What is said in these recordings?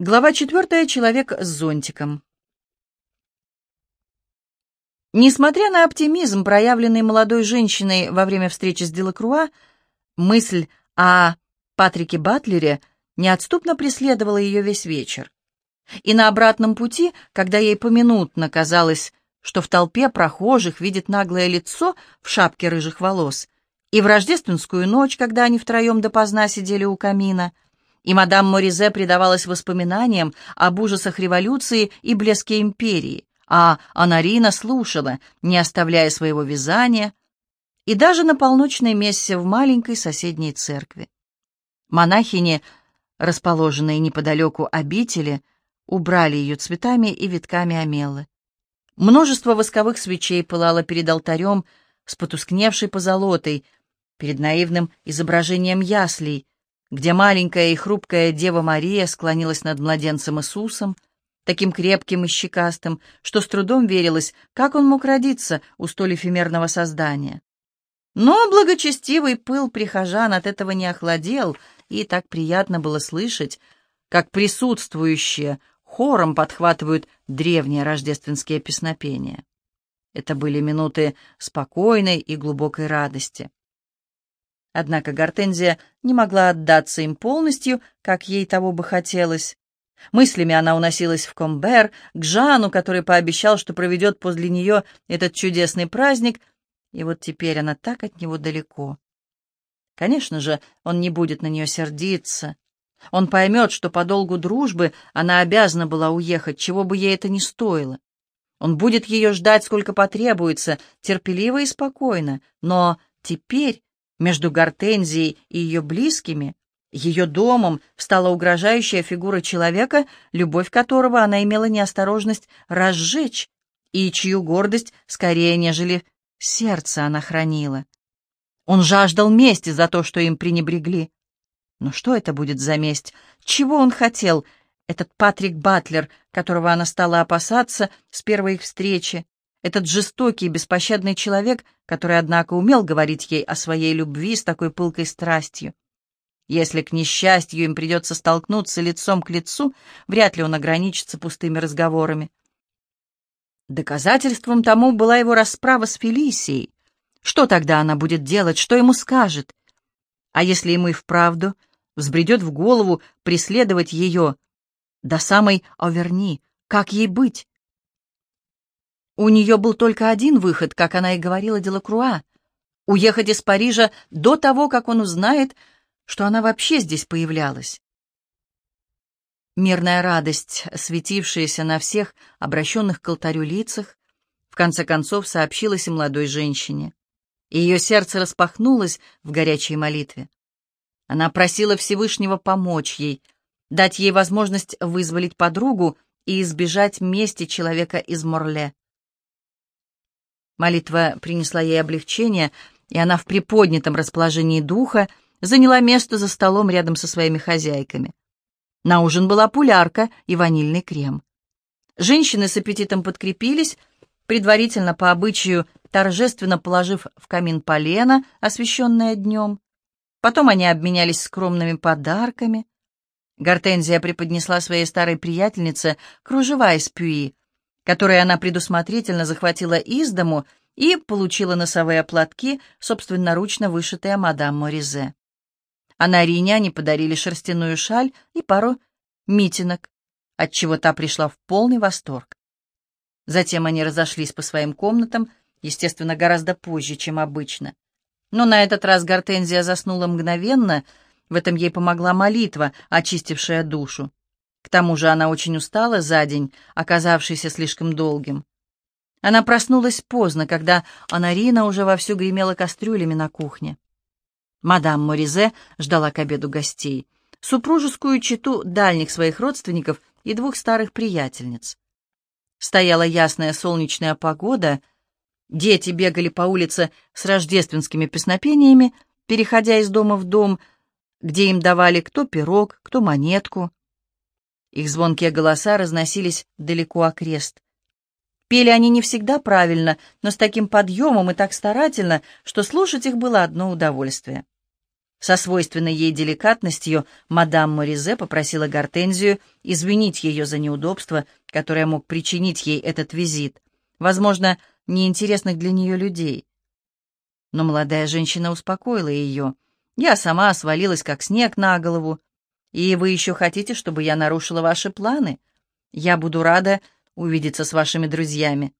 Глава четвертая. Человек с зонтиком. Несмотря на оптимизм, проявленный молодой женщиной во время встречи с Делакруа, мысль о Патрике Батлере неотступно преследовала ее весь вечер. И на обратном пути, когда ей поминутно казалось, что в толпе прохожих видит наглое лицо в шапке рыжих волос, и в рождественскую ночь, когда они втроем допоздна сидели у камина — и мадам Моризе предавалась воспоминаниям об ужасах революции и блеске империи, а Анарина слушала, не оставляя своего вязания, и даже на полночной мессе в маленькой соседней церкви. Монахини, расположенные неподалеку обители, убрали ее цветами и витками омелы. Множество восковых свечей пылало перед алтарем с потускневшей позолотой, перед наивным изображением яслей, где маленькая и хрупкая Дева Мария склонилась над младенцем Иисусом, таким крепким и щекастым, что с трудом верилось, как он мог родиться у столь эфемерного создания. Но благочестивый пыл прихожан от этого не охладел, и так приятно было слышать, как присутствующие хором подхватывают древние рождественские песнопения. Это были минуты спокойной и глубокой радости. Однако Гортензия не могла отдаться им полностью, как ей того бы хотелось. Мыслями она уносилась в Комбер, к Жану, который пообещал, что проведет после нее этот чудесный праздник, и вот теперь она так от него далеко. Конечно же, он не будет на нее сердиться. Он поймет, что по долгу дружбы она обязана была уехать, чего бы ей это ни стоило. Он будет ее ждать, сколько потребуется, терпеливо и спокойно, но теперь между Гортензией и ее близкими, ее домом, встала угрожающая фигура человека, любовь которого она имела неосторожность разжечь, и чью гордость скорее, нежели сердце она хранила. Он жаждал мести за то, что им пренебрегли. Но что это будет за месть? Чего он хотел, этот Патрик Батлер, которого она стала опасаться с первой их встречи? Этот жестокий и беспощадный человек, который, однако, умел говорить ей о своей любви с такой пылкой страстью. Если, к несчастью, им придется столкнуться лицом к лицу, вряд ли он ограничится пустыми разговорами. Доказательством тому была его расправа с Фелисией. Что тогда она будет делать, что ему скажет? А если ему и вправду взбредет в голову преследовать ее до самой Оверни, как ей быть? У нее был только один выход, как она и говорила Делакруа — уехать из Парижа до того, как он узнает, что она вообще здесь появлялась. Мирная радость, светившаяся на всех обращенных к алтарю лицах, в конце концов сообщилась и молодой женщине. Ее сердце распахнулось в горячей молитве. Она просила Всевышнего помочь ей, дать ей возможность вызволить подругу и избежать мести человека из Морле. Молитва принесла ей облегчение, и она в приподнятом расположении духа заняла место за столом рядом со своими хозяйками. На ужин была пулярка и ванильный крем. Женщины с аппетитом подкрепились, предварительно по обычаю торжественно положив в камин полено, освещенное днем. Потом они обменялись скромными подарками. Гортензия преподнесла своей старой приятельнице кружева из пюи, которые она предусмотрительно захватила из дому и получила носовые платки, собственноручно вышитые мадам Моризе. А на Рине они подарили шерстяную шаль и пару митинок, отчего та пришла в полный восторг. Затем они разошлись по своим комнатам, естественно, гораздо позже, чем обычно. Но на этот раз Гортензия заснула мгновенно, в этом ей помогла молитва, очистившая душу. К тому же она очень устала за день, оказавшийся слишком долгим. Она проснулась поздно, когда Анарина уже вовсю гремела кастрюлями на кухне. Мадам Моризе ждала к обеду гостей, супружескую чету дальних своих родственников и двух старых приятельниц. Стояла ясная солнечная погода, дети бегали по улице с рождественскими песнопениями, переходя из дома в дом, где им давали кто пирог, кто монетку. Их звонкие голоса разносились далеко окрест. Пели они не всегда правильно, но с таким подъемом и так старательно, что слушать их было одно удовольствие. Со свойственной ей деликатностью мадам Моризе попросила Гортензию извинить ее за неудобство, которое мог причинить ей этот визит, возможно, неинтересных для нее людей. Но молодая женщина успокоила ее. «Я сама свалилась, как снег на голову. И вы еще хотите, чтобы я нарушила ваши планы? Я буду рада увидеться с вашими друзьями.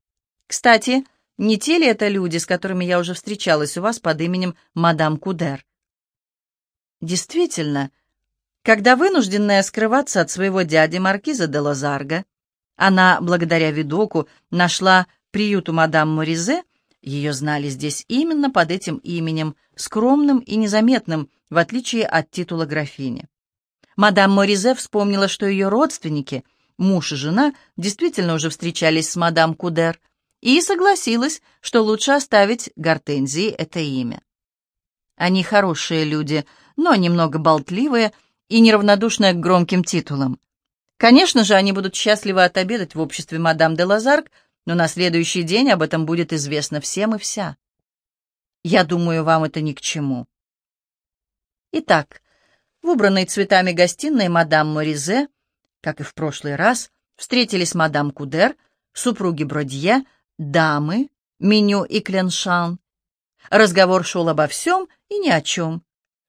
Кстати, не те ли это люди, с которыми я уже встречалась у вас под именем мадам Кудер?» Действительно, когда вынужденная скрываться от своего дяди Маркиза де Лозарго, она, благодаря видоку, нашла приют у мадам Моризе, ее знали здесь именно под этим именем, скромным и незаметным, в отличие от титула графини. Мадам Моризе вспомнила, что ее родственники, муж и жена, действительно уже встречались с мадам Кудер, и согласилась, что лучше оставить Гортензии это имя. Они хорошие люди, но немного болтливые и неравнодушные к громким титулам. Конечно же, они будут счастливы отобедать в обществе мадам де Лазарк, но на следующий день об этом будет известно всем и вся. Я думаю, вам это ни к чему. Итак, в убранной цветами гостиной мадам Моризе, как и в прошлый раз, встретились мадам Кудер, супруги Бродье, дамы, меню и Кленшан. Разговор шел обо всем и ни о чем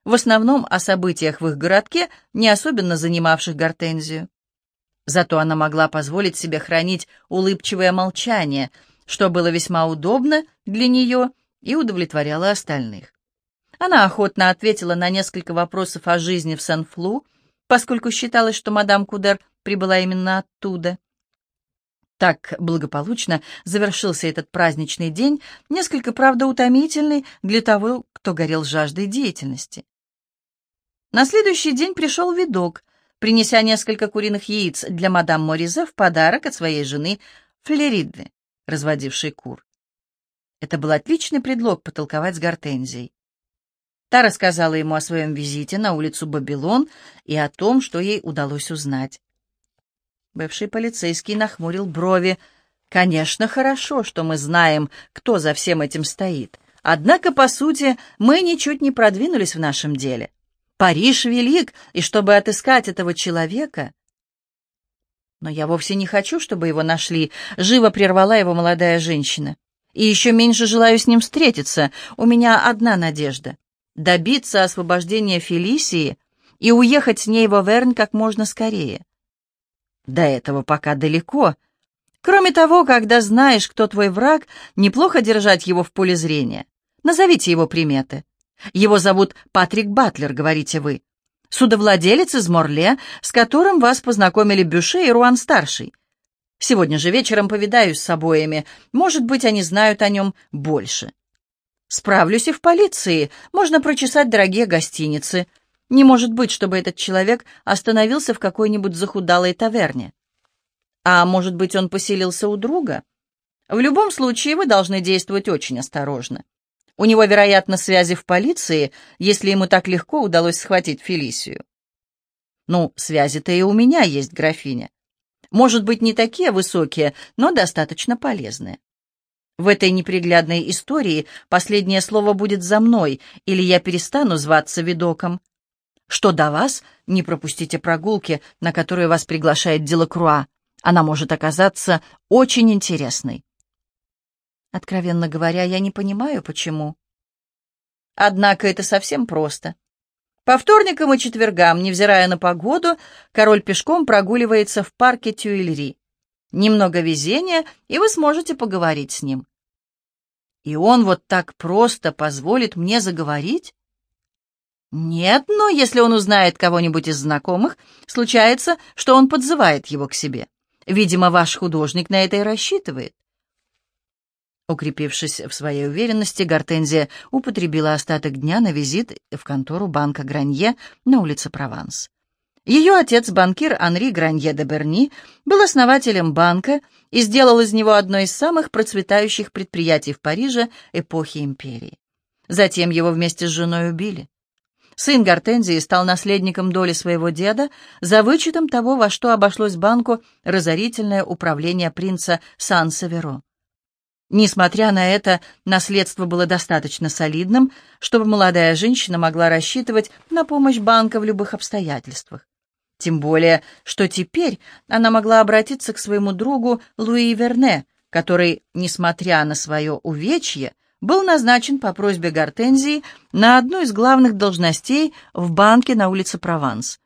в основном о событиях в их городке, не особенно занимавших Гортензию. Зато она могла позволить себе хранить улыбчивое молчание, что было весьма удобно для нее и удовлетворяло остальных. Она охотно ответила на несколько вопросов о жизни в Сен-Флу, поскольку считалось, что мадам Кудер прибыла именно оттуда. Так благополучно завершился этот праздничный день, несколько, правда, утомительный для того, кто горел жаждой деятельности. На следующий день пришел видок, принеся несколько куриных яиц для мадам Моризе в подарок от своей жены Флериды, разводившей кур. Это был отличный предлог потолковать с Гортензией. Та рассказала ему о своем визите на улицу Бабилон и о том, что ей удалось узнать. Бывший полицейский нахмурил брови. «Конечно, хорошо, что мы знаем, кто за всем этим стоит. Однако, по сути, мы ничуть не продвинулись в нашем деле. Париж велик, и чтобы отыскать этого человека... Но я вовсе не хочу, чтобы его нашли, живо прервала его молодая женщина. И еще меньше желаю с ним встретиться. У меня одна надежда — добиться освобождения Фелисии и уехать с ней в Овернь как можно скорее. До этого пока далеко. Кроме того, когда знаешь, кто твой враг, неплохо держать его в поле зрения. Назовите его приметы. Его зовут Патрик Батлер, говорите вы. Судовладелец из Морле, с которым вас познакомили Бюше и Руан-старший. Сегодня же вечером повидаюсь с обоими. Может быть, они знают о нем больше. Справлюсь и в полиции. Можно прочесать дорогие гостиницы. Не может быть, чтобы этот человек остановился в какой-нибудь захудалой таверне. А может быть, он поселился у друга? В любом случае, вы должны действовать очень осторожно. У него, вероятно, связи в полиции, если ему так легко удалось схватить Фелисию. Ну, связи-то и у меня есть, графиня. Может быть, не такие высокие, но достаточно полезные. В этой неприглядной истории последнее слово будет за мной, или я перестану зваться видоком. Что до вас, не пропустите прогулки, на которые вас приглашает Делакруа. Она может оказаться очень интересной. Откровенно говоря, я не понимаю, почему. Однако это совсем просто. По вторникам и четвергам, невзирая на погоду, король пешком прогуливается в парке Тюильри. Немного везения, и вы сможете поговорить с ним. И он вот так просто позволит мне заговорить? Нет, но если он узнает кого-нибудь из знакомых, случается, что он подзывает его к себе. Видимо, ваш художник на это и рассчитывает. Укрепившись в своей уверенности, Гортензия употребила остаток дня на визит в контору банка Гранье на улице Прованс. Ее отец, банкир Анри Гранье де Берни, был основателем банка и сделал из него одно из самых процветающих предприятий в Париже эпохи империи. Затем его вместе с женой убили. Сын Гортензии стал наследником доли своего деда за вычетом того, во что обошлось банку разорительное управление принца Сан-Северо. Несмотря на это, наследство было достаточно солидным, чтобы молодая женщина могла рассчитывать на помощь банка в любых обстоятельствах. Тем более, что теперь она могла обратиться к своему другу Луи Верне, который, несмотря на свое увечье, был назначен по просьбе Гортензии на одну из главных должностей в банке на улице Прованс.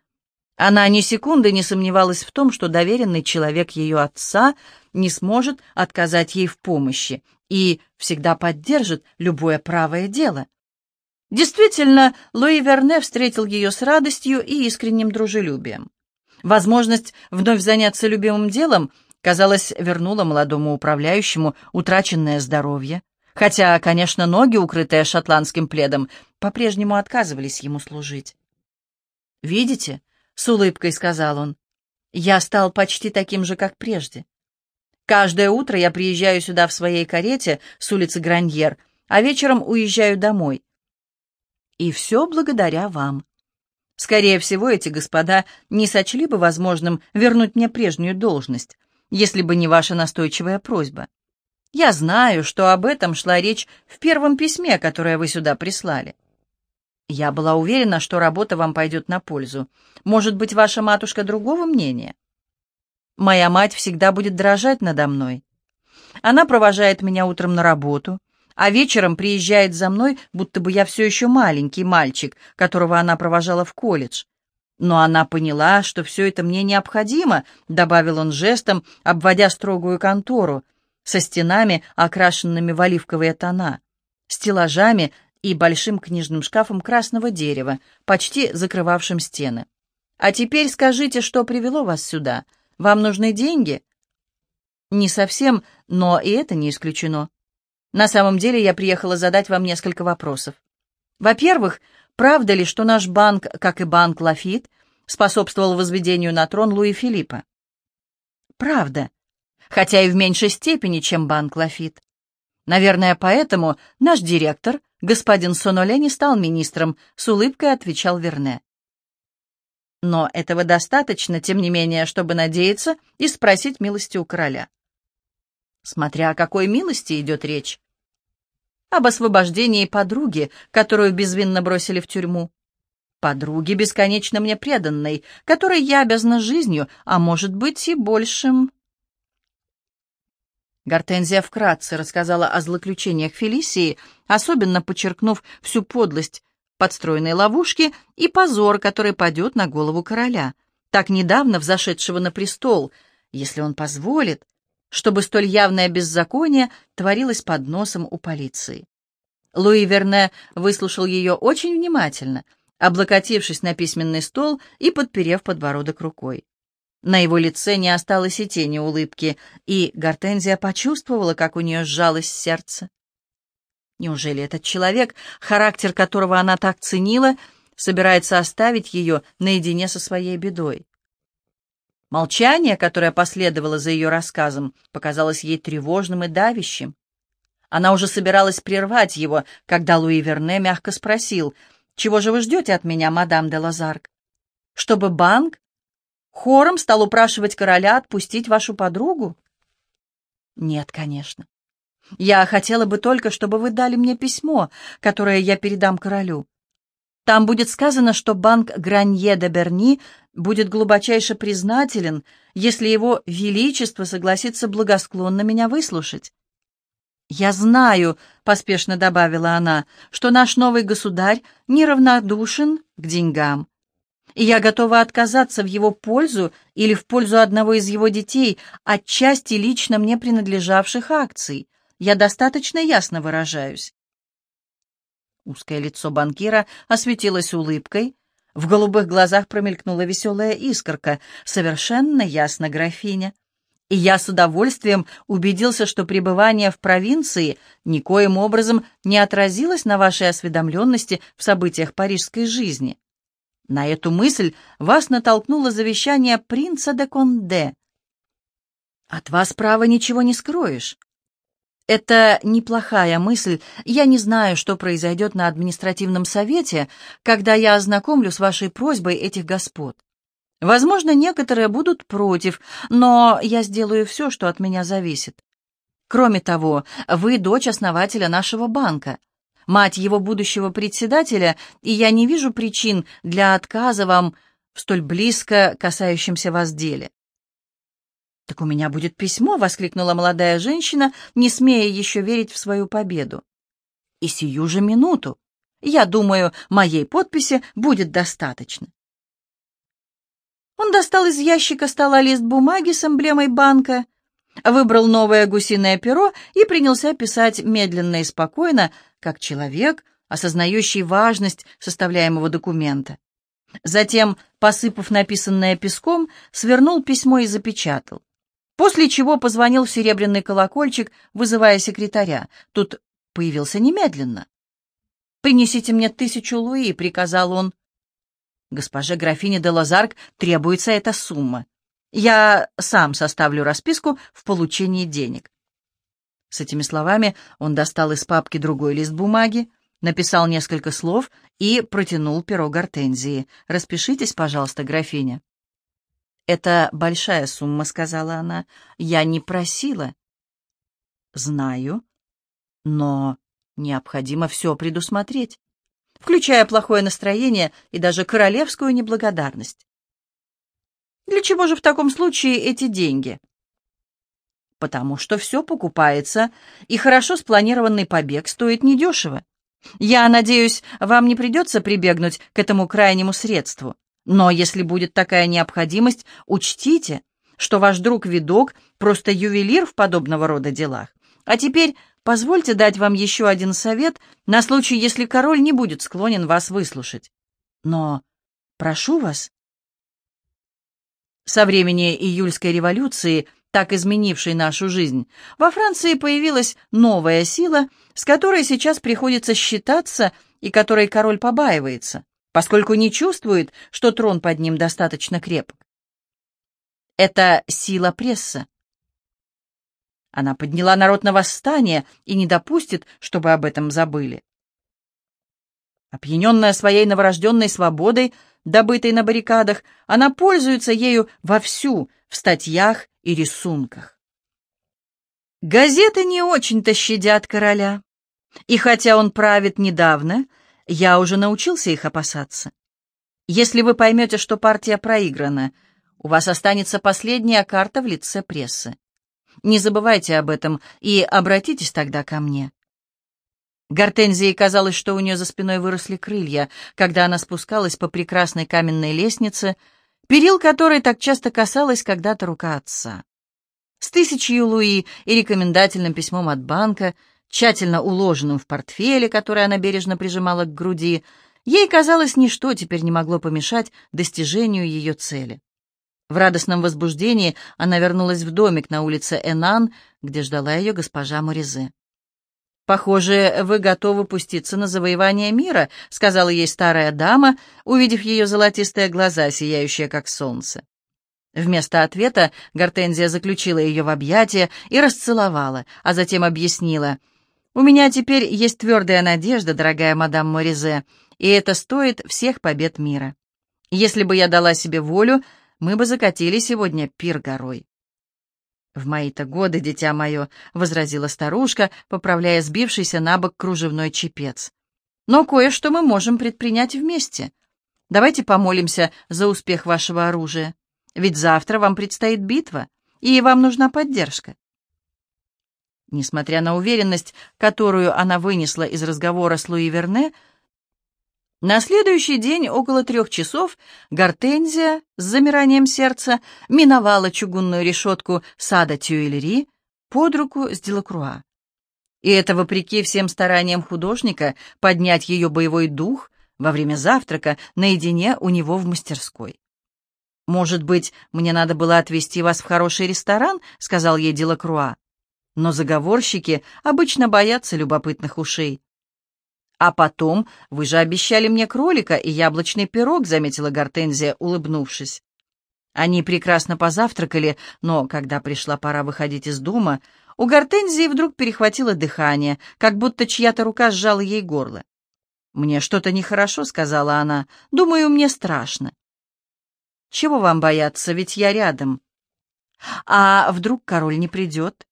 Она ни секунды не сомневалась в том, что доверенный человек ее отца не сможет отказать ей в помощи и всегда поддержит любое правое дело. Действительно, Луи Верне встретил ее с радостью и искренним дружелюбием. Возможность вновь заняться любимым делом, казалось, вернула молодому управляющему утраченное здоровье, хотя, конечно, ноги, укрытые шотландским пледом, по-прежнему отказывались ему служить. «Видите?» — с улыбкой сказал он. «Я стал почти таким же, как прежде. Каждое утро я приезжаю сюда в своей карете с улицы Граньер, а вечером уезжаю домой. И все благодаря вам. Скорее всего, эти господа не сочли бы возможным вернуть мне прежнюю должность, если бы не ваша настойчивая просьба. Я знаю, что об этом шла речь в первом письме, которое вы сюда прислали. Я была уверена, что работа вам пойдет на пользу. Может быть, ваша матушка другого мнения? Моя мать всегда будет дрожать надо мной. Она провожает меня утром на работу, а вечером приезжает за мной, будто бы я все еще маленький мальчик, которого она провожала в колледж. Но она поняла, что все это мне необходимо, добавил он жестом, обводя строгую контору, со стенами, окрашенными в оливковые тона, стеллажами и большим книжным шкафом красного дерева, почти закрывавшим стены. «А теперь скажите, что привело вас сюда? Вам нужны деньги?» «Не совсем, но и это не исключено. На самом деле я приехала задать вам несколько вопросов. Во-первых, правда ли, что наш банк, как и банк Лафит, способствовал возведению на трон Луи Филиппа?» «Правда, хотя и в меньшей степени, чем банк Лафит. Наверное, поэтому наш директор, господин Соноле, не стал министром, с улыбкой отвечал Верне. Но этого достаточно, тем не менее, чтобы надеяться и спросить милости у короля. Смотря о какой милости идет речь. Об освобождении подруги, которую безвинно бросили в тюрьму. Подруги, бесконечно мне преданной, которой я обязана жизнью, а может быть и большим. Гортензия вкратце рассказала о злоключениях Фелисии, особенно подчеркнув всю подлость подстроенной ловушки и позор, который падет на голову короля, так недавно взошедшего на престол, если он позволит, чтобы столь явное беззаконие творилось под носом у полиции. Луи Верне выслушал ее очень внимательно, облокотившись на письменный стол и подперев подбородок рукой. На его лице не осталось и тени улыбки, и Гортензия почувствовала, как у нее сжалось сердце. Неужели этот человек, характер которого она так ценила, собирается оставить ее наедине со своей бедой? Молчание, которое последовало за ее рассказом, показалось ей тревожным и давящим. Она уже собиралась прервать его, когда Луи Верне мягко спросил, «Чего же вы ждете от меня, мадам де Лазарк? Чтобы банк Хором стал упрашивать короля отпустить вашу подругу? Нет, конечно. Я хотела бы только, чтобы вы дали мне письмо, которое я передам королю. Там будет сказано, что банк Гранье де Берни будет глубочайше признателен, если его величество согласится благосклонно меня выслушать. «Я знаю», — поспешно добавила она, — «что наш новый государь неравнодушен к деньгам и я готова отказаться в его пользу или в пользу одного из его детей от части лично мне принадлежавших акций. Я достаточно ясно выражаюсь. Узкое лицо банкира осветилось улыбкой, в голубых глазах промелькнула веселая искорка, совершенно ясно, графиня. И я с удовольствием убедился, что пребывание в провинции никоим образом не отразилось на вашей осведомленности в событиях парижской жизни. На эту мысль вас натолкнуло завещание принца де Конде. От вас, право, ничего не скроешь. Это неплохая мысль. Я не знаю, что произойдет на административном совете, когда я ознакомлю с вашей просьбой этих господ. Возможно, некоторые будут против, но я сделаю все, что от меня зависит. Кроме того, вы дочь основателя нашего банка, мать его будущего председателя, и я не вижу причин для отказа вам в столь близко касающемся вас деле». «Так у меня будет письмо!» — воскликнула молодая женщина, не смея еще верить в свою победу. «И сию же минуту. Я думаю, моей подписи будет достаточно». Он достал из ящика стола лист бумаги с эмблемой банка, выбрал новое гусиное перо и принялся писать медленно и спокойно, как человек, осознающий важность составляемого документа. Затем, посыпав написанное песком, свернул письмо и запечатал. После чего позвонил в серебряный колокольчик, вызывая секретаря. Тут появился немедленно. «Принесите мне тысячу луи», — приказал он. «Госпоже графине де Лазарк требуется эта сумма. Я сам составлю расписку в получении денег». С этими словами он достал из папки другой лист бумаги, написал несколько слов и протянул перо гортензии. «Распишитесь, пожалуйста, графиня». «Это большая сумма», — сказала она. «Я не просила». «Знаю, но необходимо все предусмотреть, включая плохое настроение и даже королевскую неблагодарность». «Для чего же в таком случае эти деньги?» «Потому что все покупается, и хорошо спланированный побег стоит недешево. Я надеюсь, вам не придется прибегнуть к этому крайнему средству». Но если будет такая необходимость, учтите, что ваш друг-видок просто ювелир в подобного рода делах. А теперь позвольте дать вам еще один совет на случай, если король не будет склонен вас выслушать. Но прошу вас. Со времени июльской революции, так изменившей нашу жизнь, во Франции появилась новая сила, с которой сейчас приходится считаться и которой король побаивается поскольку не чувствует, что трон под ним достаточно крепок. Это сила пресса. Она подняла народ на восстание и не допустит, чтобы об этом забыли. Опьяненная своей новорожденной свободой, добытой на баррикадах, она пользуется ею вовсю в статьях и рисунках. Газеты не очень-то щадят короля. И хотя он правит недавно, я уже научился их опасаться. Если вы поймете, что партия проиграна, у вас останется последняя карта в лице прессы. Не забывайте об этом и обратитесь тогда ко мне. Гортензии казалось, что у нее за спиной выросли крылья, когда она спускалась по прекрасной каменной лестнице, перил которой так часто касалась когда-то рука отца. С тысячей луи и рекомендательным письмом от банка — тщательно уложенным в портфеле, который она бережно прижимала к груди, ей казалось, ничто теперь не могло помешать достижению ее цели. В радостном возбуждении она вернулась в домик на улице Энан, где ждала ее госпожа Моризе. «Похоже, вы готовы пуститься на завоевание мира», — сказала ей старая дама, увидев ее золотистые глаза, сияющие как солнце. Вместо ответа Гортензия заключила ее в объятия и расцеловала, а затем объяснила — у меня теперь есть твердая надежда, дорогая мадам Моризе, и это стоит всех побед мира. Если бы я дала себе волю, мы бы закатили сегодня пир горой. «В мои-то годы, дитя мое», — возразила старушка, поправляя сбившийся на бок кружевной чепец. «Но кое-что мы можем предпринять вместе. Давайте помолимся за успех вашего оружия. Ведь завтра вам предстоит битва, и вам нужна поддержка. Несмотря на уверенность, которую она вынесла из разговора с Луи Верне, на следующий день около трех часов Гортензия с замиранием сердца миновала чугунную решетку сада Тюэлери под руку с Делакруа. И это вопреки всем стараниям художника поднять ее боевой дух во время завтрака наедине у него в мастерской. «Может быть, мне надо было отвезти вас в хороший ресторан?» — сказал ей Делакруа но заговорщики обычно боятся любопытных ушей. «А потом вы же обещали мне кролика и яблочный пирог», — заметила Гортензия, улыбнувшись. Они прекрасно позавтракали, но когда пришла пора выходить из дома, у Гортензии вдруг перехватило дыхание, как будто чья-то рука сжала ей горло. «Мне что-то нехорошо», — сказала она. «Думаю, мне страшно». «Чего вам бояться, ведь я рядом». «А вдруг король не придет?»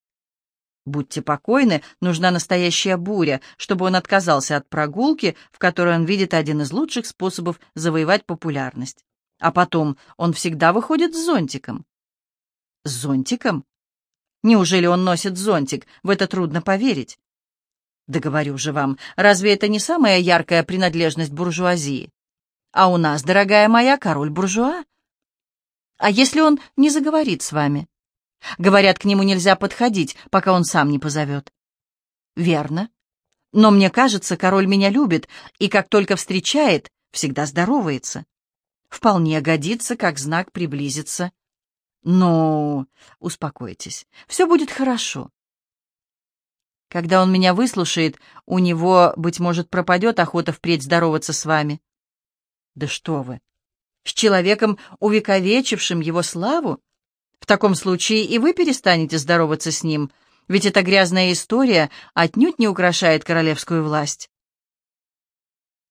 Будьте покойны, нужна настоящая буря, чтобы он отказался от прогулки, в которой он видит один из лучших способов завоевать популярность. А потом он всегда выходит с зонтиком. С зонтиком? Неужели он носит зонтик? В это трудно поверить. Да говорю же вам, разве это не самая яркая принадлежность буржуазии? А у нас, дорогая моя, король буржуа. А если он не заговорит с вами? Говорят, к нему нельзя подходить, пока он сам не позовет. Верно. Но мне кажется, король меня любит, и как только встречает, всегда здоровается. Вполне годится, как знак приблизиться. Но успокойтесь, все будет хорошо. Когда он меня выслушает, у него, быть может, пропадет охота впредь здороваться с вами. Да что вы! С человеком, увековечившим его славу? В таком случае и вы перестанете здороваться с ним, ведь эта грязная история отнюдь не украшает королевскую власть.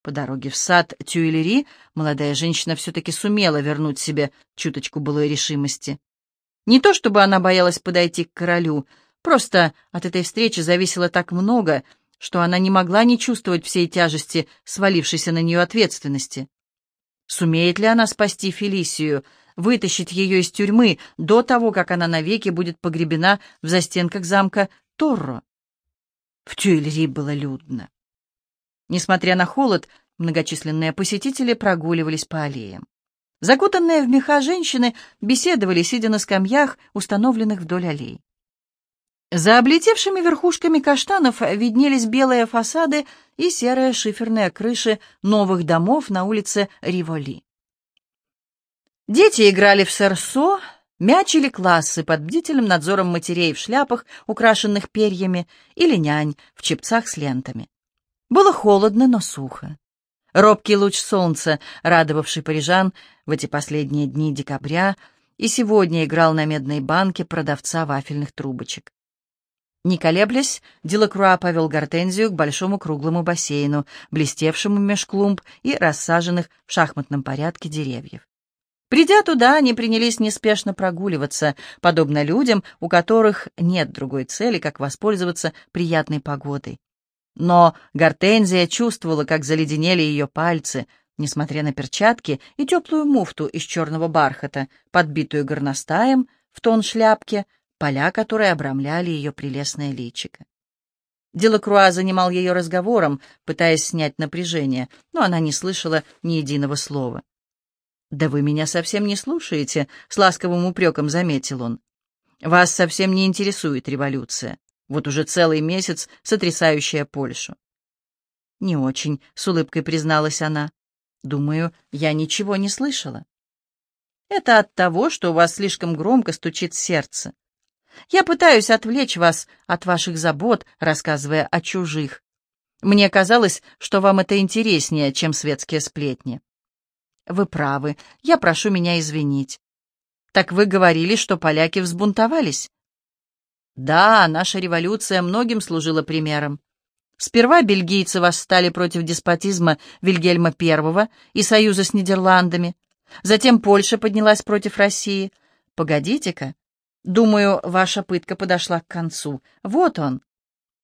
По дороге в сад Тюильри молодая женщина все-таки сумела вернуть себе чуточку былой решимости. Не то чтобы она боялась подойти к королю, просто от этой встречи зависело так много, что она не могла не чувствовать всей тяжести свалившейся на нее ответственности. Сумеет ли она спасти Фелисию, вытащить ее из тюрьмы до того, как она навеки будет погребена в застенках замка Торро. В Тюильри было людно. Несмотря на холод, многочисленные посетители прогуливались по аллеям. Закутанные в меха женщины беседовали, сидя на скамьях, установленных вдоль аллей. За облетевшими верхушками каштанов виднелись белые фасады и серые шиферные крыши новых домов на улице Риволи. Дети играли в серсо, мячили классы под бдительным надзором матерей в шляпах, украшенных перьями, или нянь в чепцах с лентами. Было холодно, но сухо. Робкий луч солнца, радовавший парижан в эти последние дни декабря, и сегодня играл на медной банке продавца вафельных трубочек. Не колеблясь, Делакруа повел Гортензию к большому круглому бассейну, блестевшему меж клумб и рассаженных в шахматном порядке деревьев. Придя туда, они принялись неспешно прогуливаться, подобно людям, у которых нет другой цели, как воспользоваться приятной погодой. Но Гортензия чувствовала, как заледенели ее пальцы, несмотря на перчатки и теплую муфту из черного бархата, подбитую горностаем в тон шляпки, поля которой обрамляли ее прелестное личико. Делакруа занимал ее разговором, пытаясь снять напряжение, но она не слышала ни единого слова. «Да вы меня совсем не слушаете», — с ласковым упреком заметил он. «Вас совсем не интересует революция. Вот уже целый месяц сотрясающая Польшу». «Не очень», — с улыбкой призналась она. «Думаю, я ничего не слышала». «Это от того, что у вас слишком громко стучит сердце. Я пытаюсь отвлечь вас от ваших забот, рассказывая о чужих. Мне казалось, что вам это интереснее, чем светские сплетни». Вы правы. Я прошу меня извинить. Так вы говорили, что поляки взбунтовались? Да, наша революция многим служила примером. Сперва бельгийцы восстали против деспотизма Вильгельма I и союза с Нидерландами. Затем Польша поднялась против России. Погодите-ка. Думаю, ваша пытка подошла к концу. Вот он.